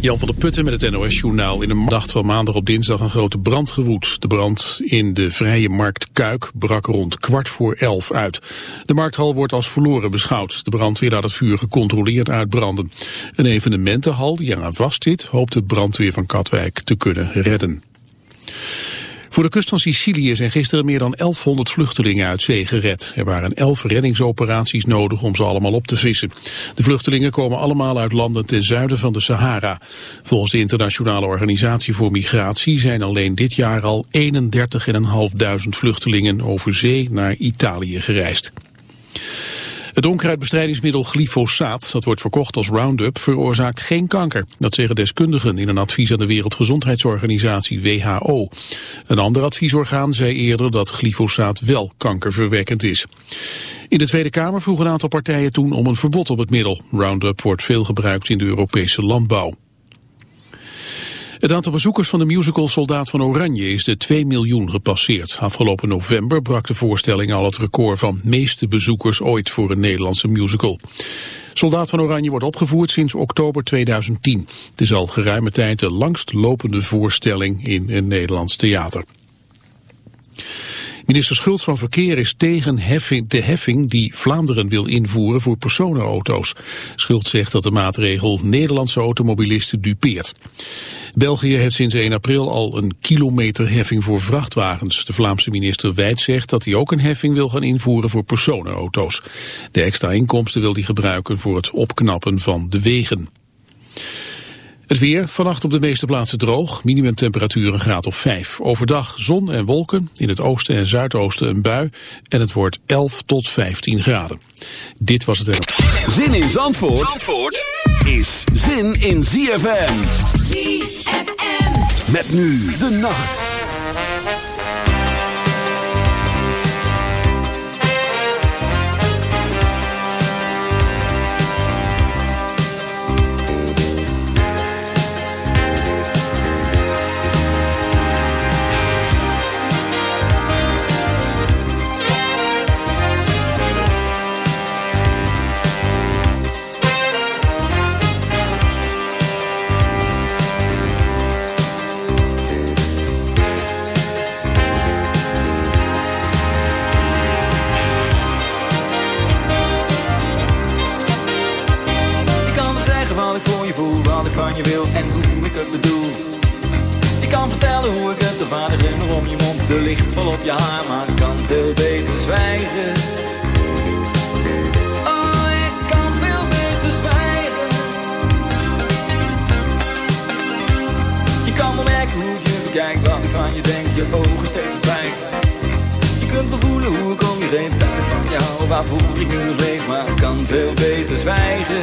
Jan van der Putten met het NOS-journaal. In de nacht van maandag op dinsdag een grote brand gewoed. De brand in de Vrije Markt Kuik brak rond kwart voor elf uit. De markthal wordt als verloren beschouwd. De brandweer laat het vuur gecontroleerd uitbranden. Een evenementenhal die eraan vastzit hoopt de brandweer van Katwijk te kunnen redden. Voor de kust van Sicilië zijn gisteren meer dan 1100 vluchtelingen uit zee gered. Er waren 11 reddingsoperaties nodig om ze allemaal op te vissen. De vluchtelingen komen allemaal uit landen ten zuiden van de Sahara. Volgens de Internationale Organisatie voor Migratie zijn alleen dit jaar al 31.500 vluchtelingen over zee naar Italië gereisd. Het onkruidbestrijdingsmiddel glyfosaat, dat wordt verkocht als Roundup, veroorzaakt geen kanker. Dat zeggen deskundigen in een advies aan de Wereldgezondheidsorganisatie WHO. Een ander adviesorgaan zei eerder dat glyfosaat wel kankerverwekkend is. In de Tweede Kamer vroegen een aantal partijen toen om een verbod op het middel. Roundup wordt veel gebruikt in de Europese landbouw. Het aantal bezoekers van de musical Soldaat van Oranje is de 2 miljoen gepasseerd. Afgelopen november brak de voorstelling al het record van meeste bezoekers ooit voor een Nederlandse musical. Soldaat van Oranje wordt opgevoerd sinds oktober 2010. Het is al geruime tijd de langst lopende voorstelling in een Nederlands theater. Minister Schultz van Verkeer is tegen heffing, de heffing die Vlaanderen wil invoeren voor personenauto's. Schultz zegt dat de maatregel Nederlandse automobilisten dupeert. België heeft sinds 1 april al een kilometerheffing voor vrachtwagens. De Vlaamse minister Wijd zegt dat hij ook een heffing wil gaan invoeren voor personenauto's. De extra inkomsten wil hij gebruiken voor het opknappen van de wegen. Het weer, vannacht op de meeste plaatsen droog, minimumtemperatuur een graad of 5. Overdag zon en wolken, in het oosten en zuidoosten een bui en het wordt 11 tot 15 graden. Dit was het... Zin in Zandvoort, Zandvoort is zin in ZFM. ZFM. Met nu de nacht. Je wil en hoe ik het bedoel. Ik kan vertellen hoe ik het, de vader glimmer om je mond, de licht vol op je haar, maar ik kan veel beter zwijgen. Oh, ik kan veel beter zwijgen. Je kan wel hoe je bekijk, wat ik van je denk, je ogen steeds verdwijgen. Je kunt wel voelen hoe ik om je heen, dat van jou, waarvoor ik nu leef, maar ik kan veel beter zwijgen.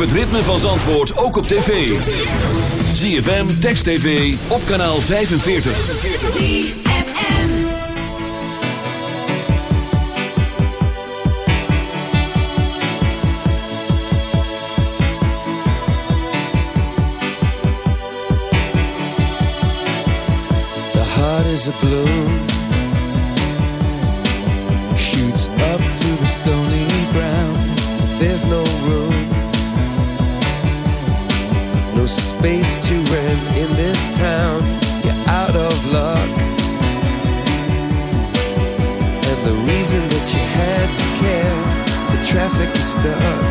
het ritme van Zandvoort ook op tv. ZFM, Text TV, op kanaal 45. The heart is a blue Shoots up through the stony stuck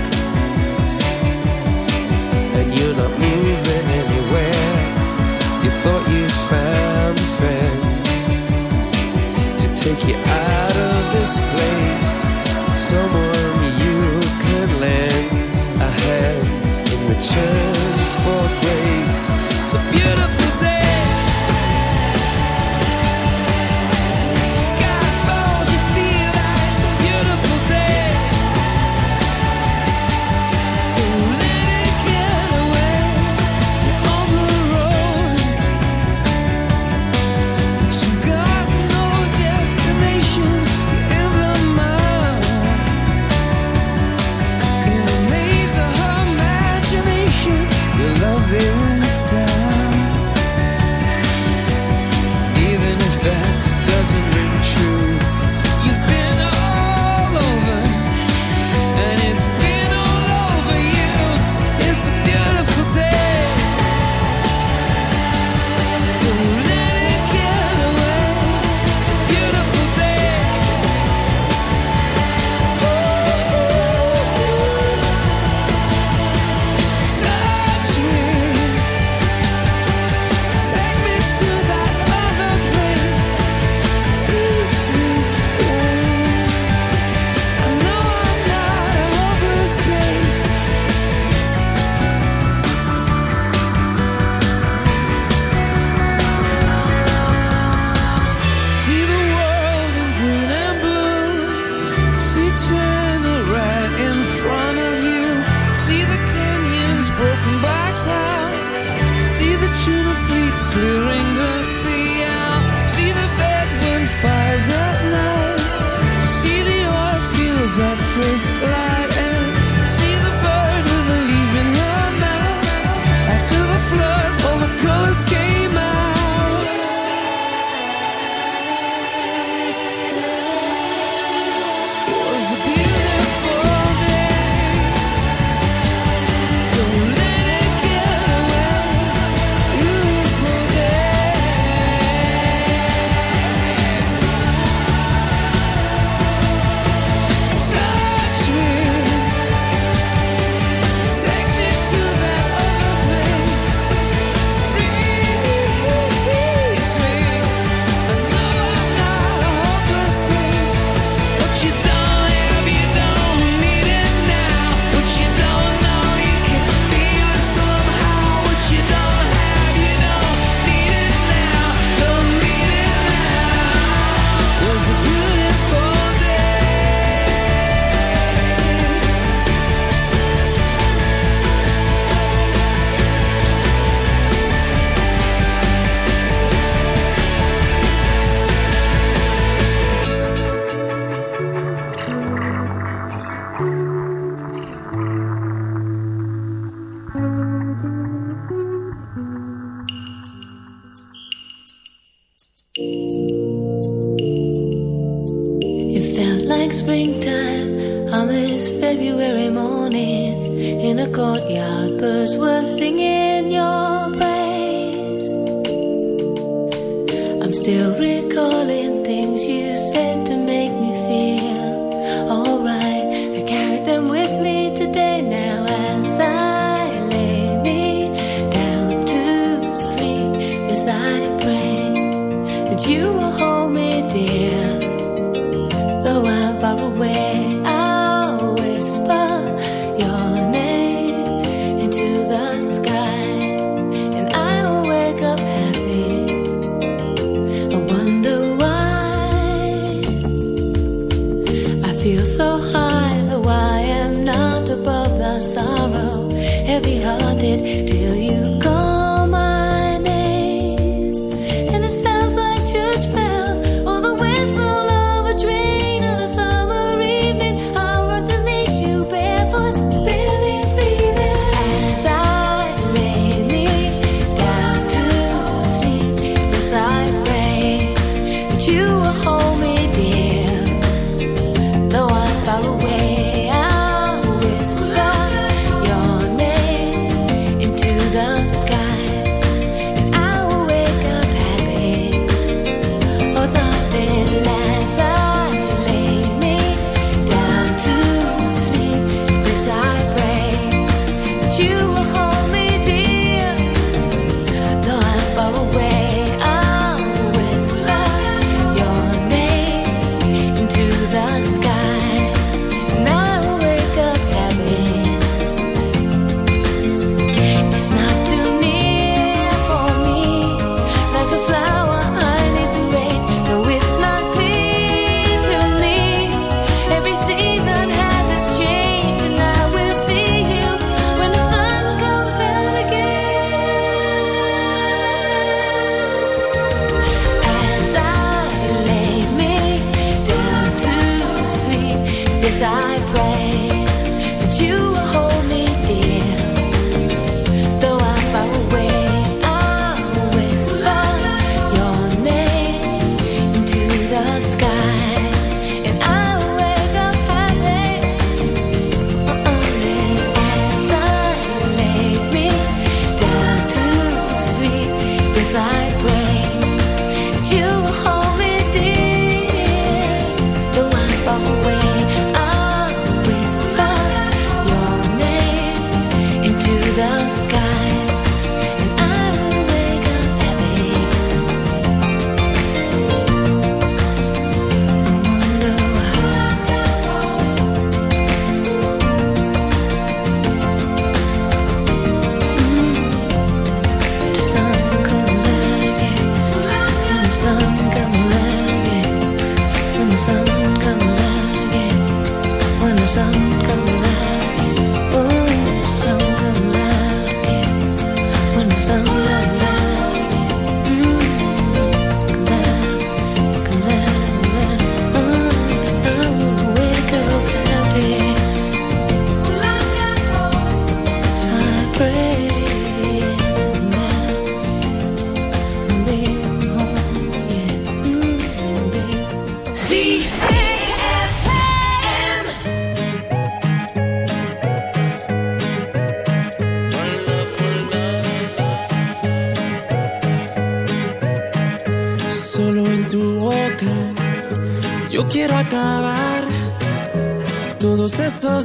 sorrow, heavy hearted.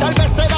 Tal vez te da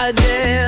I did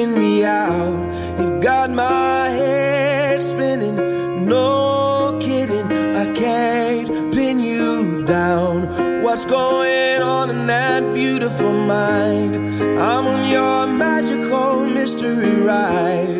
Kicking me out. You've got my head spinning, no kidding. I can't pin you down. What's going on in that beautiful mind? I'm on your magical mystery ride,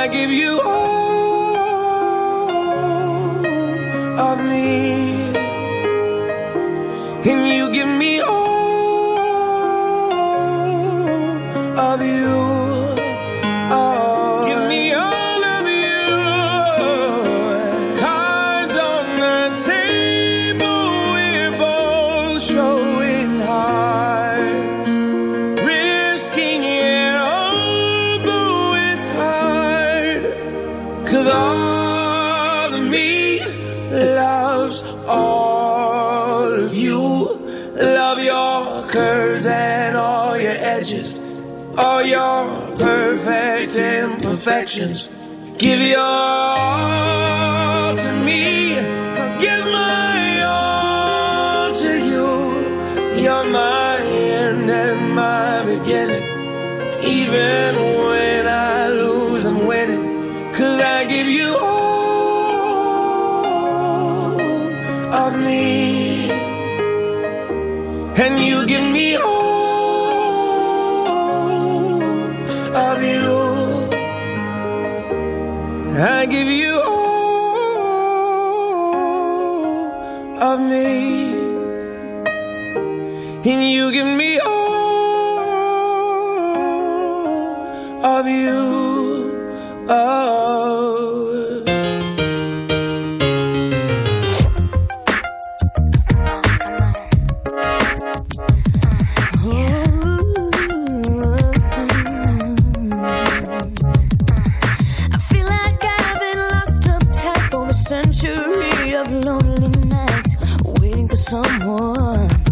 I give you all imperfections. Give your on.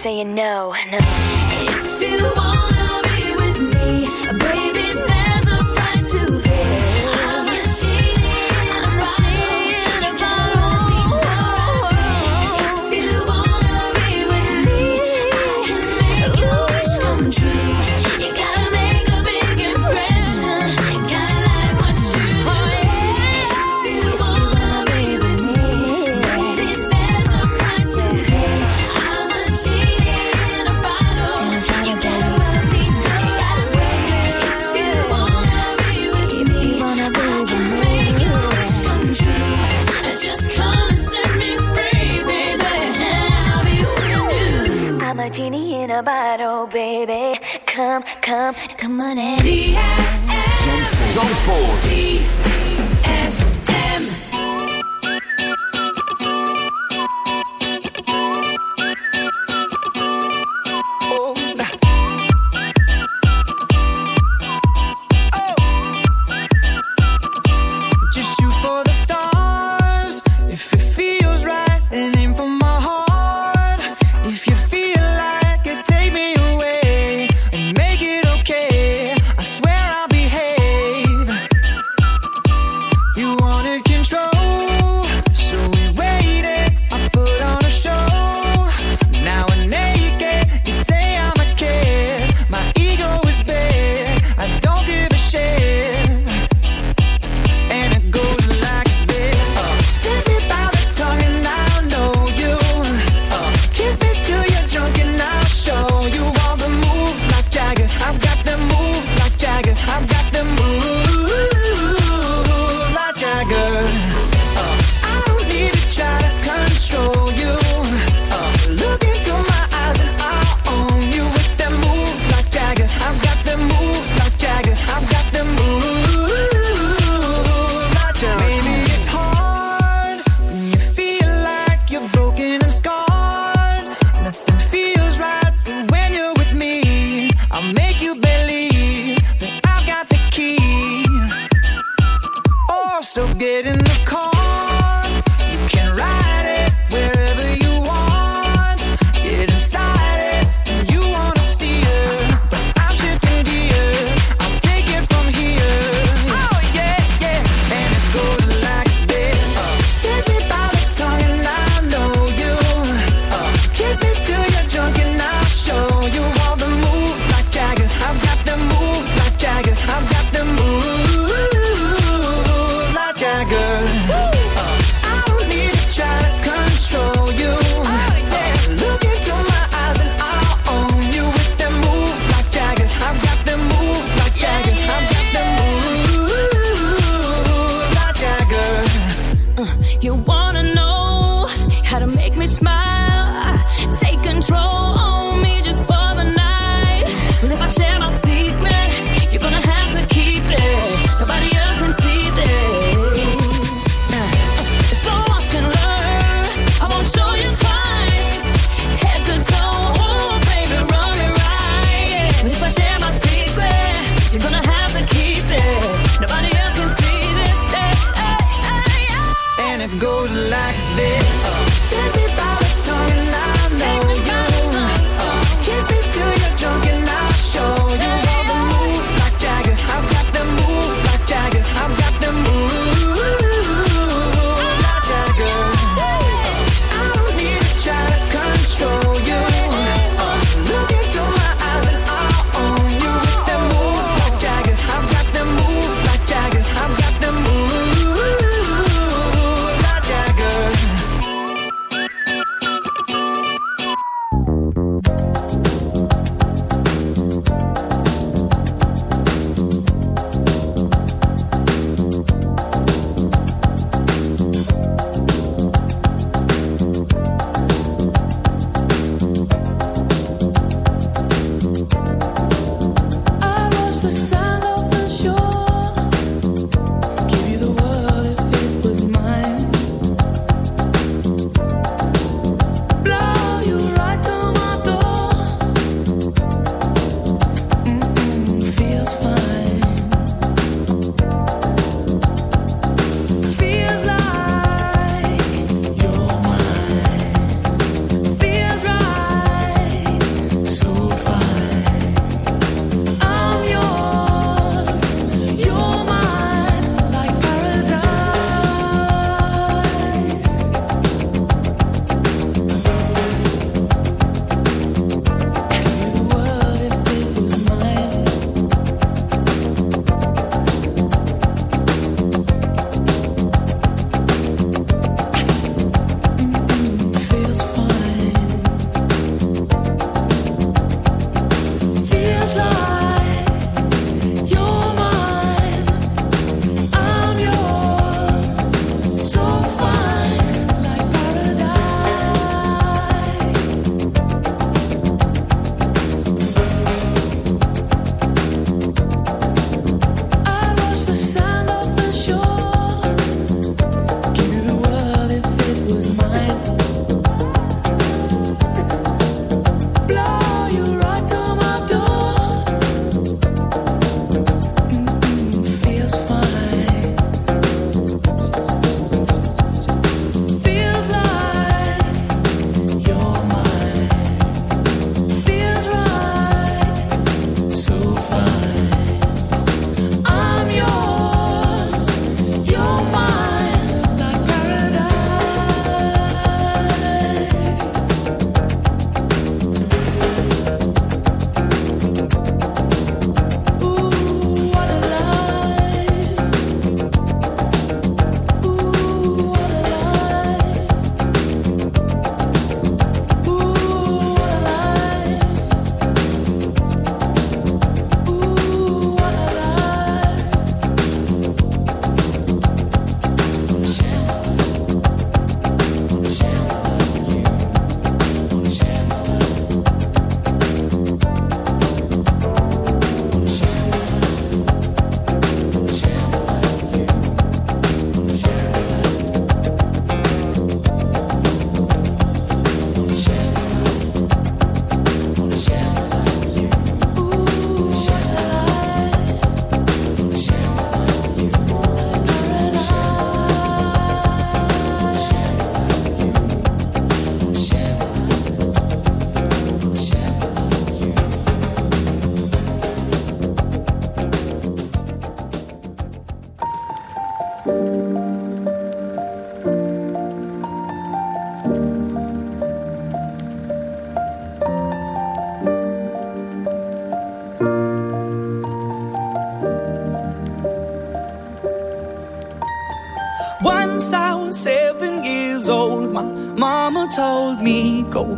saying no, no. bottle, baby. Come, come, come on in. Zandvoort.